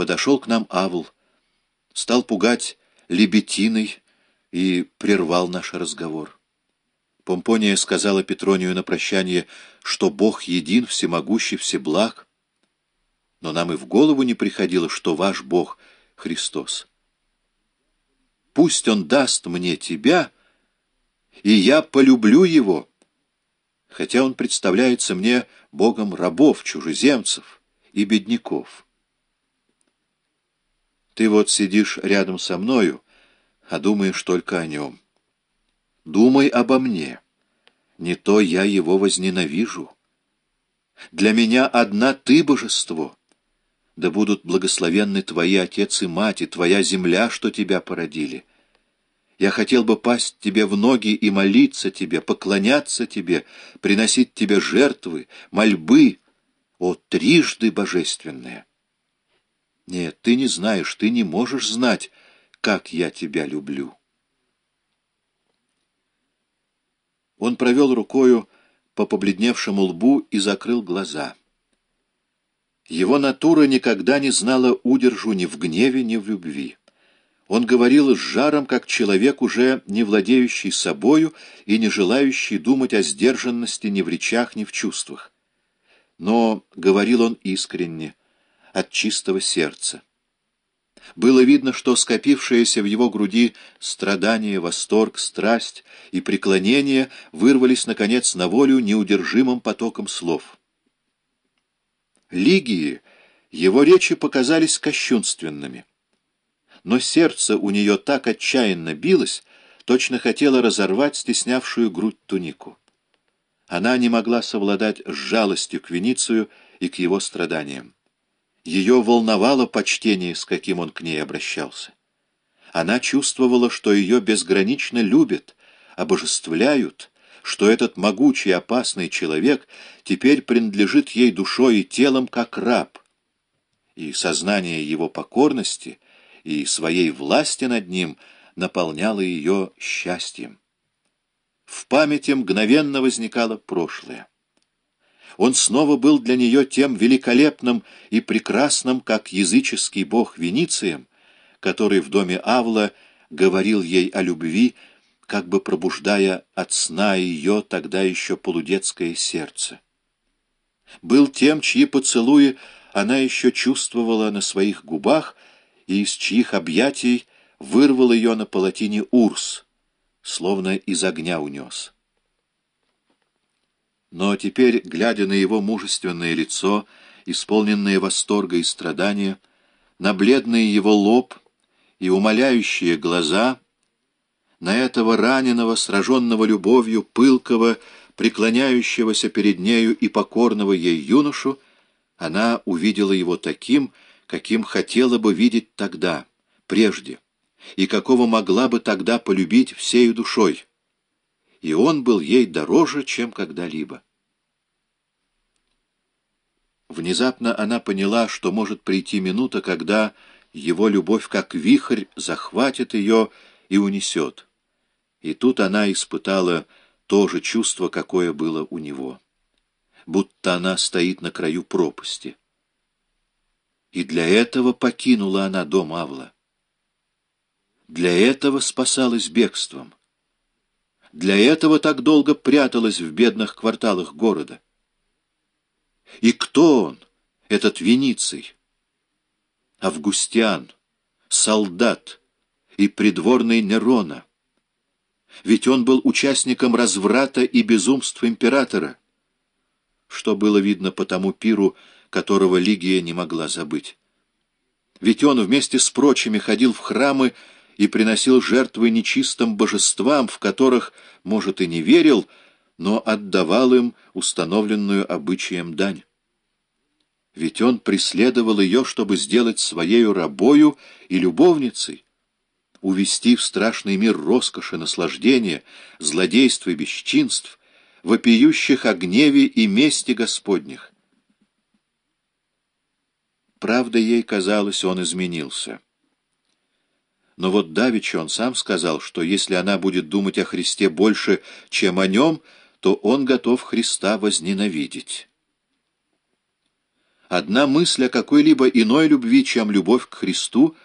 подошел к нам Авл, стал пугать лебетиной и прервал наш разговор. Помпония сказала Петронию на прощание, что Бог един, всемогущий, всеблаг, но нам и в голову не приходило, что ваш Бог — Христос. Пусть Он даст мне тебя, и я полюблю Его, хотя Он представляется мне Богом рабов, чужеземцев и бедняков. Ты вот сидишь рядом со мною, а думаешь только о нем. Думай обо мне. Не то я его возненавижу. Для меня одна ты божество. Да будут благословенны твои отец и мать, и твоя земля, что тебя породили. Я хотел бы пасть тебе в ноги и молиться тебе, поклоняться тебе, приносить тебе жертвы, мольбы, о трижды божественные. Нет, ты не знаешь, ты не можешь знать, как я тебя люблю. Он провел рукою по побледневшему лбу и закрыл глаза. Его натура никогда не знала удержу ни в гневе, ни в любви. Он говорил с жаром, как человек, уже не владеющий собою и не желающий думать о сдержанности ни в речах, ни в чувствах. Но говорил он искренне, от чистого сердца. Было видно, что скопившиеся в его груди страдания, восторг, страсть и преклонение вырвались, наконец, на волю неудержимым потоком слов. Лигии его речи показались кощунственными. Но сердце у нее так отчаянно билось, точно хотело разорвать стеснявшую грудь тунику. Она не могла совладать с жалостью к Веницию и к его страданиям. Ее волновало почтение, с каким он к ней обращался. Она чувствовала, что ее безгранично любят, обожествляют, что этот могучий опасный человек теперь принадлежит ей душой и телом как раб. И сознание его покорности и своей власти над ним наполняло ее счастьем. В памяти мгновенно возникало прошлое. Он снова был для нее тем великолепным и прекрасным, как языческий бог Веницием, который в доме Авла говорил ей о любви, как бы пробуждая от сна ее тогда еще полудетское сердце. Был тем, чьи поцелуи она еще чувствовала на своих губах и из чьих объятий вырвал ее на палатине Урс, словно из огня унес. Но теперь, глядя на его мужественное лицо, исполненное восторга и страдания, на бледный его лоб и умоляющие глаза, на этого раненого, сраженного любовью, пылкого, преклоняющегося перед нею и покорного ей юношу, она увидела его таким, каким хотела бы видеть тогда, прежде, и какого могла бы тогда полюбить всею душой и он был ей дороже, чем когда-либо. Внезапно она поняла, что может прийти минута, когда его любовь как вихрь захватит ее и унесет. И тут она испытала то же чувство, какое было у него. Будто она стоит на краю пропасти. И для этого покинула она дом Авла. Для этого спасалась бегством. Для этого так долго пряталась в бедных кварталах города. И кто он, этот Вениций? Августиан, солдат и придворный Нерона. Ведь он был участником разврата и безумств императора, что было видно по тому пиру, которого Лигия не могла забыть. Ведь он вместе с прочими ходил в храмы и приносил жертвы нечистым божествам, в которых, может, и не верил, но отдавал им установленную обычаем дань. Ведь он преследовал ее, чтобы сделать своею рабою и любовницей, увести в страшный мир роскоши, наслаждения, злодейств и бесчинств, вопиющих о гневе и мести Господних. Правда, ей казалось, он изменился. Но вот давеча он сам сказал, что если она будет думать о Христе больше, чем о нем, то он готов Христа возненавидеть. Одна мысль о какой-либо иной любви, чем любовь к Христу,